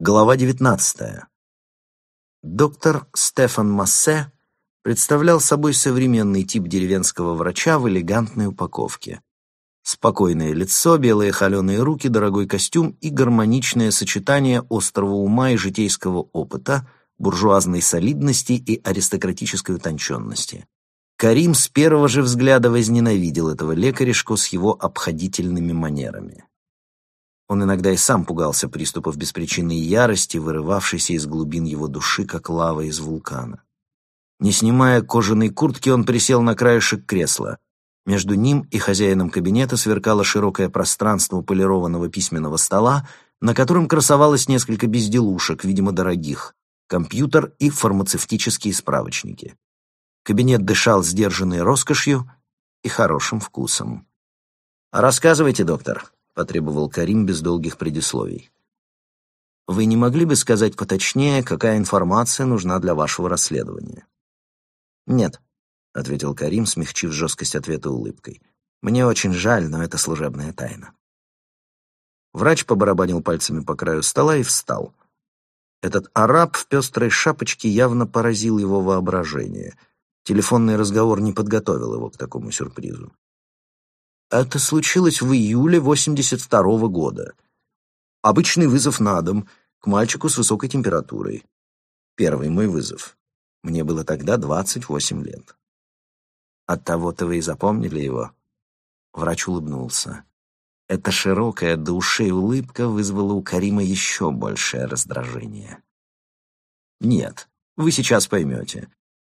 Глава 19. Доктор Стефан Массе представлял собой современный тип деревенского врача в элегантной упаковке. Спокойное лицо, белые холеные руки, дорогой костюм и гармоничное сочетание острого ума и житейского опыта, буржуазной солидности и аристократической утонченности. Карим с первого же взгляда возненавидел этого лекаришку с его обходительными манерами. Он иногда и сам пугался приступов беспричинной ярости, вырывавшейся из глубин его души, как лава из вулкана. Не снимая кожаной куртки, он присел на краешек кресла. Между ним и хозяином кабинета сверкало широкое пространство полированного письменного стола, на котором красовалось несколько безделушек, видимо, дорогих, компьютер и фармацевтические справочники. Кабинет дышал сдержанной роскошью и хорошим вкусом. «Рассказывайте, доктор», потребовал Карим без долгих предисловий. Вы не могли бы сказать поточнее, какая информация нужна для вашего расследования? Нет, ответил Карим, смягчив жесткость ответа улыбкой. Мне очень жаль, но это служебная тайна. Врач побарабанил пальцами по краю стола и встал. Этот араб в пестрой шапочке явно поразил его воображение. Телефонный разговор не подготовил его к такому сюрпризу. Это случилось в июле 82 -го года. Обычный вызов на дом к мальчику с высокой температурой. Первый мой вызов. Мне было тогда 28 лет. От того-то вы и запомнили его. Врач улыбнулся. Эта широкая до ушей улыбка вызвала у Карима еще большее раздражение. Нет, вы сейчас поймете.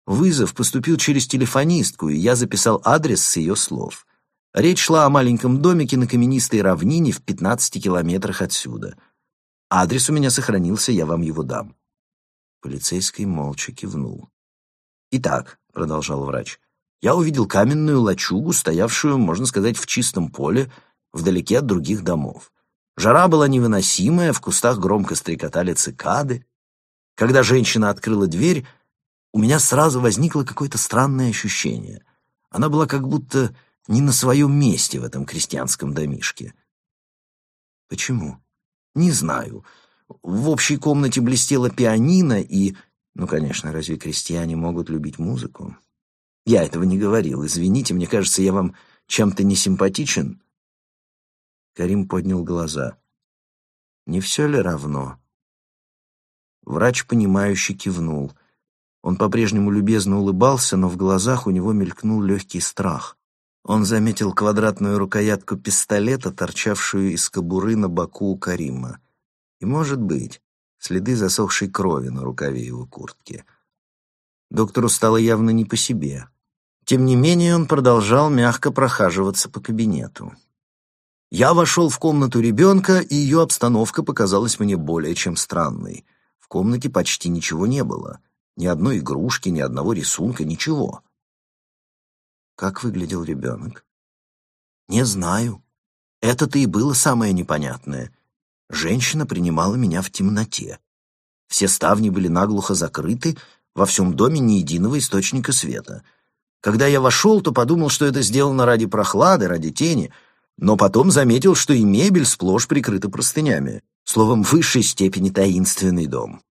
Вызов поступил через телефонистку, и я записал адрес с ее слов. Речь шла о маленьком домике на каменистой равнине в 15 километрах отсюда. Адрес у меня сохранился, я вам его дам. Полицейский молча кивнул. «Итак», — продолжал врач, — «я увидел каменную лачугу, стоявшую, можно сказать, в чистом поле, вдалеке от других домов. Жара была невыносимая, в кустах громко стрекотали цикады. Когда женщина открыла дверь, у меня сразу возникло какое-то странное ощущение. Она была как будто не на своем месте в этом крестьянском домишке. Почему? Не знаю. В общей комнате блестела пианино и... Ну, конечно, разве крестьяне могут любить музыку? Я этого не говорил. Извините, мне кажется, я вам чем-то не симпатичен. Карим поднял глаза. Не все ли равно? Врач, понимающе кивнул. Он по-прежнему любезно улыбался, но в глазах у него мелькнул легкий страх. Он заметил квадратную рукоятку пистолета, торчавшую из кобуры на боку у Карима. И, может быть, следы засохшей крови на рукаве его куртки. Доктору стало явно не по себе. Тем не менее, он продолжал мягко прохаживаться по кабинету. Я вошел в комнату ребенка, и ее обстановка показалась мне более чем странной. В комнате почти ничего не было. Ни одной игрушки, ни одного рисунка, ничего. Как выглядел ребенок? Не знаю. Это-то и было самое непонятное. Женщина принимала меня в темноте. Все ставни были наглухо закрыты, во всем доме ни единого источника света. Когда я вошел, то подумал, что это сделано ради прохлады, ради тени, но потом заметил, что и мебель сплошь прикрыта простынями. Словом, высшей степени таинственный дом.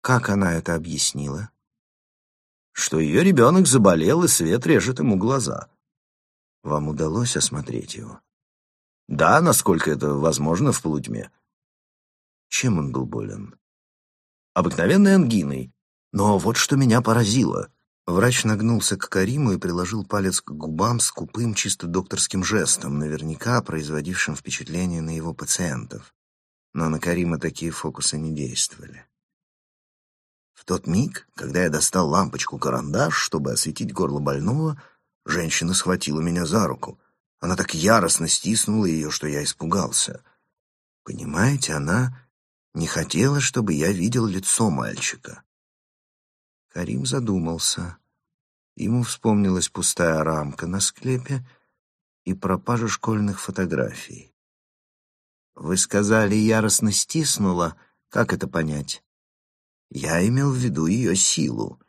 Как она это объяснила? Что ее ребенок заболел, и свет режет ему глаза. Вам удалось осмотреть его? Да, насколько это возможно в полутьме. Чем он был болен? Обыкновенной ангиной. Но вот что меня поразило. Врач нагнулся к Кариму и приложил палец к губам с купым, чисто докторским жестом, наверняка производившим впечатление на его пациентов. Но на Карима такие фокусы не действовали. В тот миг, когда я достал лампочку-карандаш, чтобы осветить горло больного, женщина схватила меня за руку. Она так яростно стиснула ее, что я испугался. Понимаете, она не хотела, чтобы я видел лицо мальчика. Карим задумался. Ему вспомнилась пустая рамка на склепе и пропажа школьных фотографий. «Вы сказали, яростно стиснула. Как это понять?» Я имел в виду ее силу.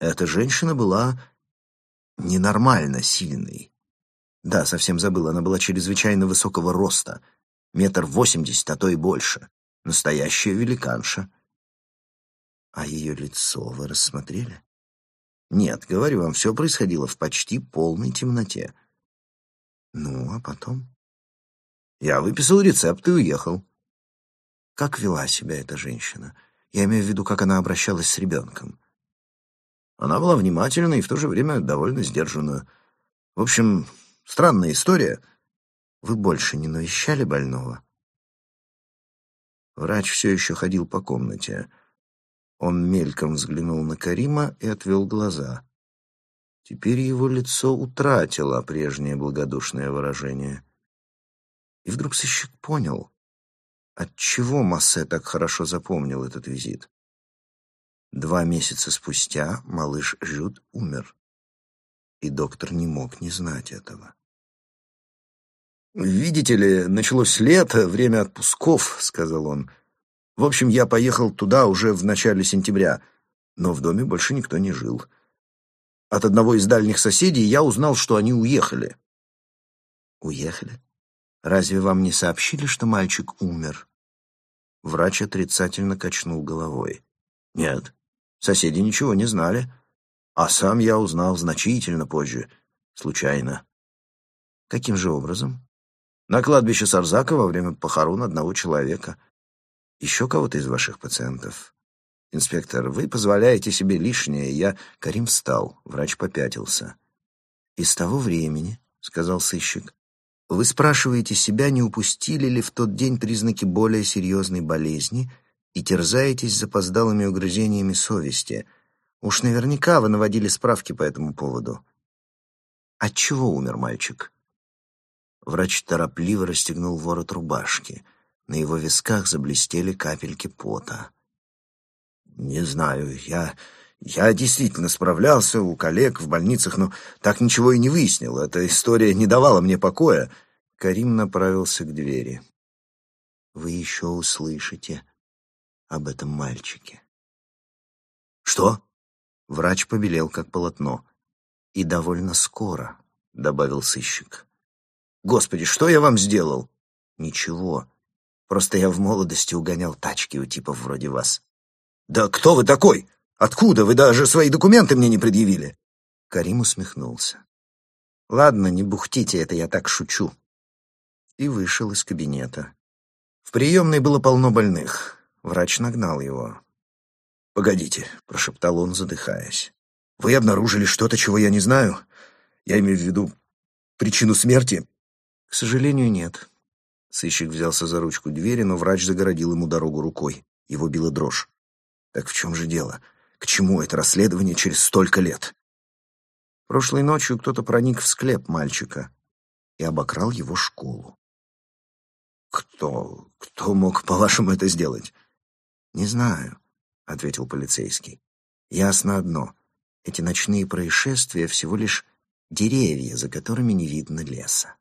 Эта женщина была ненормально сильной. Да, совсем забыл, она была чрезвычайно высокого роста, метр восемьдесят, а то и больше. Настоящая великанша. А ее лицо вы рассмотрели? Нет, говорю вам, все происходило в почти полной темноте. Ну, а потом? Я выписал рецепт и уехал. Как вела себя эта женщина? Я имею в виду, как она обращалась с ребенком. Она была внимательна и в то же время довольно сдержанная. В общем, странная история. Вы больше не навещали больного? Врач все еще ходил по комнате. Он мельком взглянул на Карима и отвел глаза. Теперь его лицо утратило прежнее благодушное выражение. И вдруг сыщик понял, отчего Массе так хорошо запомнил этот визит. Два месяца спустя малыш Жюд умер, и доктор не мог не знать этого. «Видите ли, началось лето, время отпусков», — сказал он. «В общем, я поехал туда уже в начале сентября, но в доме больше никто не жил. От одного из дальних соседей я узнал, что они уехали». «Уехали? Разве вам не сообщили, что мальчик умер?» Врач отрицательно качнул головой. «Нет, соседи ничего не знали, а сам я узнал значительно позже, случайно». «Каким же образом?» На кладбище Сарзака во время похорон одного человека. Еще кого-то из ваших пациентов? Инспектор, вы позволяете себе лишнее. Я... Карим встал. Врач попятился. И с того времени, сказал сыщик, вы спрашиваете себя, не упустили ли в тот день признаки более серьезной болезни и терзаетесь запоздалыми угрызениями совести. Уж наверняка вы наводили справки по этому поводу. От чего умер мальчик? Врач торопливо расстегнул ворот рубашки. На его висках заблестели капельки пота. «Не знаю, я... Я действительно справлялся у коллег в больницах, но так ничего и не выяснил. Эта история не давала мне покоя». Карим направился к двери. «Вы еще услышите об этом мальчике». «Что?» Врач побелел, как полотно. «И довольно скоро», — добавил сыщик. Господи, что я вам сделал? Ничего. Просто я в молодости угонял тачки у типов вроде вас. Да кто вы такой? Откуда вы даже свои документы мне не предъявили? Карим усмехнулся. Ладно, не бухтите, это я так шучу. И вышел из кабинета. В приемной было полно больных. Врач нагнал его. «Погодите», — прошептал он, задыхаясь. «Вы обнаружили что-то, чего я не знаю? Я имею в виду причину смерти?» «К сожалению, нет». Сыщик взялся за ручку двери, но врач загородил ему дорогу рукой. Его била дрожь. «Так в чем же дело? К чему это расследование через столько лет?» Прошлой ночью кто-то проник в склеп мальчика и обокрал его школу. «Кто? Кто мог, по-вашему, это сделать?» «Не знаю», — ответил полицейский. «Ясно одно. Эти ночные происшествия всего лишь деревья, за которыми не видно леса».